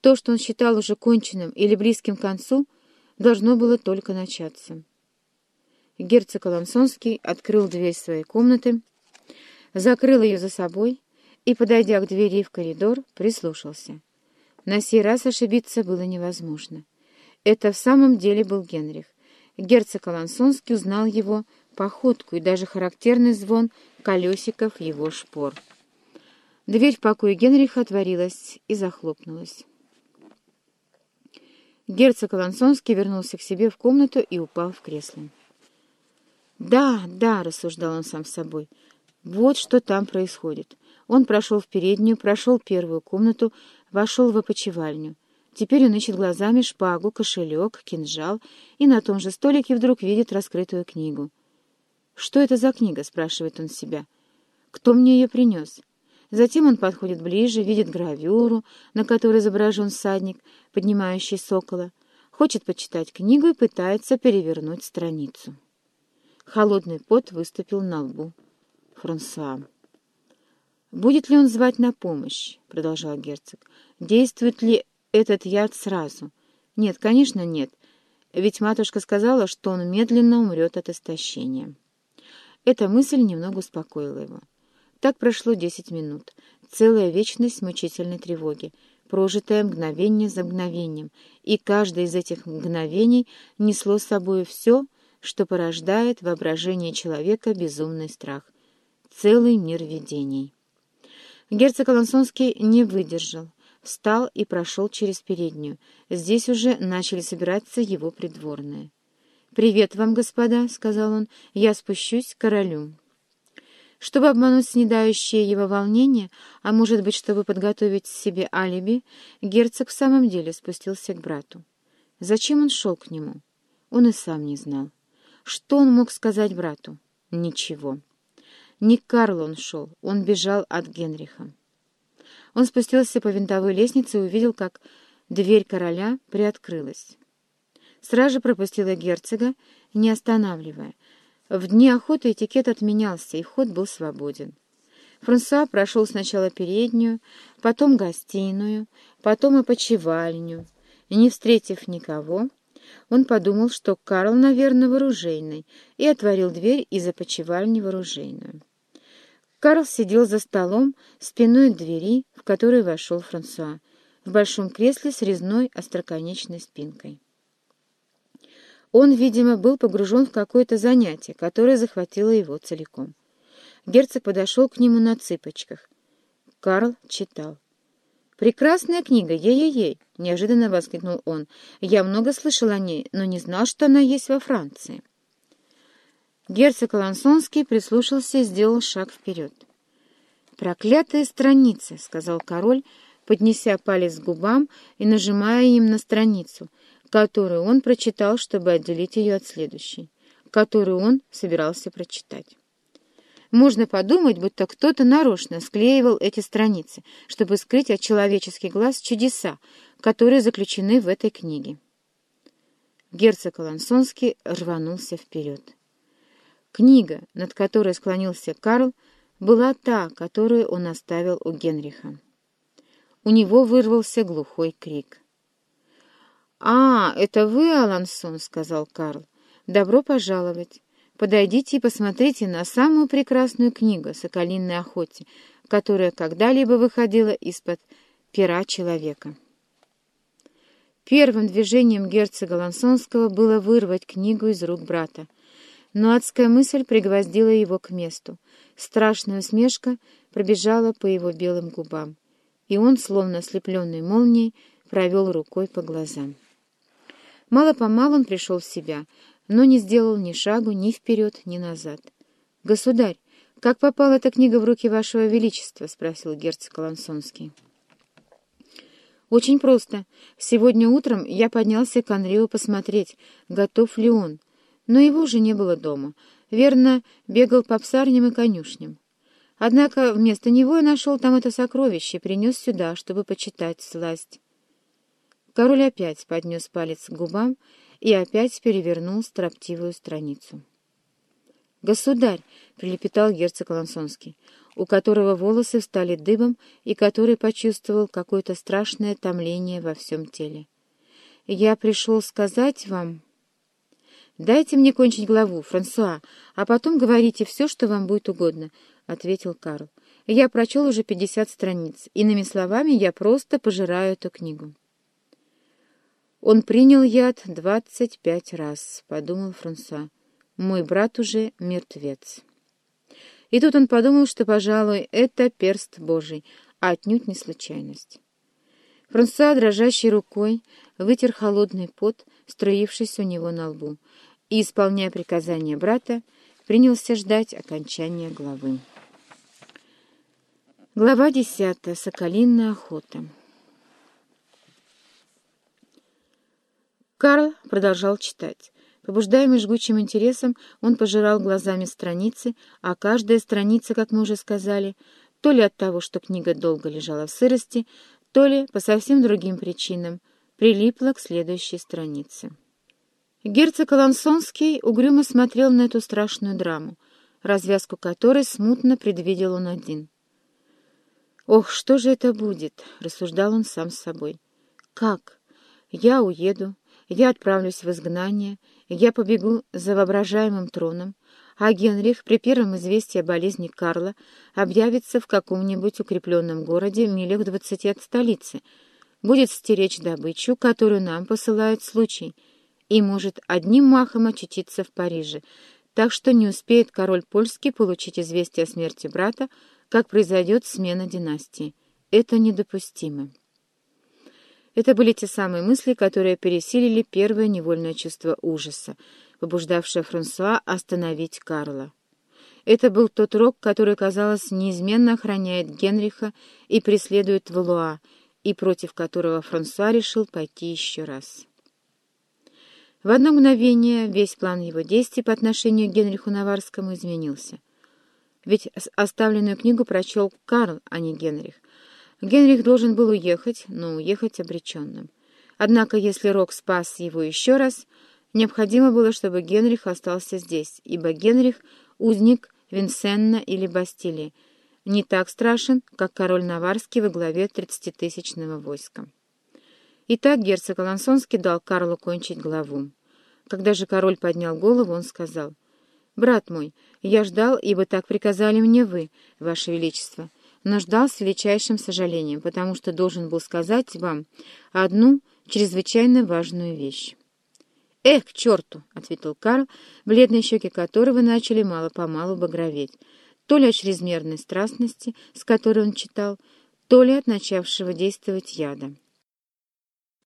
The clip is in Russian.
То, что он считал уже конченным или близким к концу, должно было только начаться. Герцог Алансонский открыл дверь своей комнаты, закрыл ее за собой и, подойдя к двери в коридор, прислушался. На сей раз ошибиться было невозможно. Это в самом деле был Генрих. Герцог Алансонский узнал его походку и даже характерный звон колесиков его шпор. Дверь в покое Генриха отворилась и захлопнулась. Герцог Алансонский вернулся к себе в комнату и упал в кресло. «Да, да», — рассуждал он сам с собой, — «вот что там происходит». Он прошел в переднюю, прошел первую комнату, вошел в опочивальню. Теперь он ищет глазами шпагу, кошелек, кинжал, и на том же столике вдруг видит раскрытую книгу. «Что это за книга?» — спрашивает он себя. «Кто мне ее принес?» Затем он подходит ближе, видит гравюру, на которой изображен всадник, поднимающий сокола, хочет почитать книгу и пытается перевернуть страницу. Холодный пот выступил на лбу Франсуа. «Будет ли он звать на помощь?» — продолжал герцог. «Действует ли этот яд сразу?» «Нет, конечно, нет. Ведь матушка сказала, что он медленно умрет от истощения». Эта мысль немного успокоила его. Так прошло десять минут. Целая вечность мучительной тревоги, прожитая мгновение за мгновением, и каждое из этих мгновений несло с собой все, что порождает воображение человека безумный страх. Целый мир видений. Герцог Алансонский не выдержал, встал и прошел через переднюю. Здесь уже начали собираться его придворные. «Привет вам, господа», — сказал он, — «я спущусь к королю». Чтобы обмануть снедающее его волнение, а может быть, чтобы подготовить себе алиби, герцог в самом деле спустился к брату. Зачем он шел к нему? Он и сам не знал. Что он мог сказать брату? Ничего. Не к Карлу он шел, он бежал от Генриха. Он спустился по винтовой лестнице и увидел, как дверь короля приоткрылась. Стража пропустила герцога, не останавливая — в дни охоты этикет отменялся, и вход был свободен. Франсуа прошел сначала переднюю, потом гостиную, потом опочивальню. И, не встретив никого, он подумал, что Карл, наверное, вооружейный, и отворил дверь из опочивальни вооружейную. Карл сидел за столом, спиной к двери, в которую вошел Франсуа, в большом кресле с резной остроконечной спинкой. Он, видимо, был погружен в какое-то занятие, которое захватило его целиком. Герцог подошел к нему на цыпочках. Карл читал. «Прекрасная книга, ей-ей-ей!» — неожиданно воскликнул он. «Я много слышал о ней, но не знал, что она есть во Франции». Герцог Алансонский прислушался и сделал шаг вперед. «Проклятая страница!» — сказал король, поднеся палец к губам и нажимая им на страницу, которую он прочитал, чтобы отделить ее от следующей, которую он собирался прочитать. Можно подумать, будто кто-то нарочно склеивал эти страницы, чтобы скрыть от человеческих глаз чудеса, которые заключены в этой книге. Герцог Алансонский рванулся вперед. Книга, над которой склонился Карл, была та, которую он оставил у Генриха. У него вырвался глухой крик — «А, это вы, Алансон?» — сказал Карл. «Добро пожаловать. Подойдите и посмотрите на самую прекрасную книгу о соколиной охоте, которая когда-либо выходила из-под пера человека». Первым движением герцога Лансонского было вырвать книгу из рук брата. Но адская мысль пригвоздила его к месту. Страшная усмешка пробежала по его белым губам, и он, словно ослепленный молнией, провел рукой по глазам. Мало-помалу он пришел в себя, но не сделал ни шагу ни вперед, ни назад. — Государь, как попала эта книга в руки вашего величества? — спросил герцог Лансонский. — Очень просто. Сегодня утром я поднялся к Анрио посмотреть, готов ли он. Но его уже не было дома. Верно, бегал по псарням и конюшням. Однако вместо него я нашел там это сокровище и принес сюда, чтобы почитать сласть. Король опять поднес палец к губам и опять перевернул строптивую страницу. «Государь!» — прилепетал герцог Лансонский. у которого волосы встали дыбом и который почувствовал какое-то страшное томление во всем теле. «Я пришел сказать вам...» «Дайте мне кончить главу, Франсуа, а потом говорите все, что вам будет угодно», — ответил Карл. «Я прочел уже пятьдесят страниц. Иными словами, я просто пожираю эту книгу». «Он принял яд двадцать пять раз», — подумал Франсуа. «Мой брат уже мертвец». И тут он подумал, что, пожалуй, это перст Божий, а отнюдь не случайность. Франсуа, дрожащей рукой, вытер холодный пот, струившийся у него на лбу, и, исполняя приказания брата, принялся ждать окончания главы. Глава десятая. Соколиная охота. Карл продолжал читать. Побуждаемый жгучим интересом, он пожирал глазами страницы, а каждая страница, как мы уже сказали, то ли от того, что книга долго лежала в сырости, то ли по совсем другим причинам, прилипла к следующей странице. Герцог Алансонский угрюмо смотрел на эту страшную драму, развязку которой смутно предвидел он один. «Ох, что же это будет?» — рассуждал он сам с собой. «Как? Я уеду, я отправлюсь в изгнание, я побегу за воображаемым троном, а Генрих при первом известии о болезни Карла объявится в каком-нибудь укрепленном городе милях двадцати от столицы, будет стеречь добычу, которую нам посылает случай — и может одним махом очутиться в Париже, так что не успеет король польский получить известие о смерти брата, как произойдет смена династии. Это недопустимо. Это были те самые мысли, которые пересилили первое невольное чувство ужаса, побуждавшее Франсуа остановить Карла. Это был тот рок, который, казалось, неизменно охраняет Генриха и преследует Валуа, и против которого Франсуа решил пойти еще раз. В одно мгновение весь план его действий по отношению к Генриху Наварскому изменился. Ведь оставленную книгу прочел Карл, а не Генрих. Генрих должен был уехать, но уехать обреченным. Однако, если Рок спас его еще раз, необходимо было, чтобы Генрих остался здесь, ибо Генрих — узник Винсенна или Бастилии, не так страшен, как король Наварский во главе тридцатитысячного войска. Итак, герцог Алансонский дал Карлу кончить главу. Когда же король поднял голову, он сказал, «Брат мой, я ждал, ибо так приказали мне вы, ваше величество, но ждал с величайшим сожалением, потому что должен был сказать вам одну чрезвычайно важную вещь». «Эх, к черту!» — ответил Карл, бледные щеки которого начали мало-помалу багроветь, то ли от чрезмерной страстности, с которой он читал, то ли от начавшего действовать яда.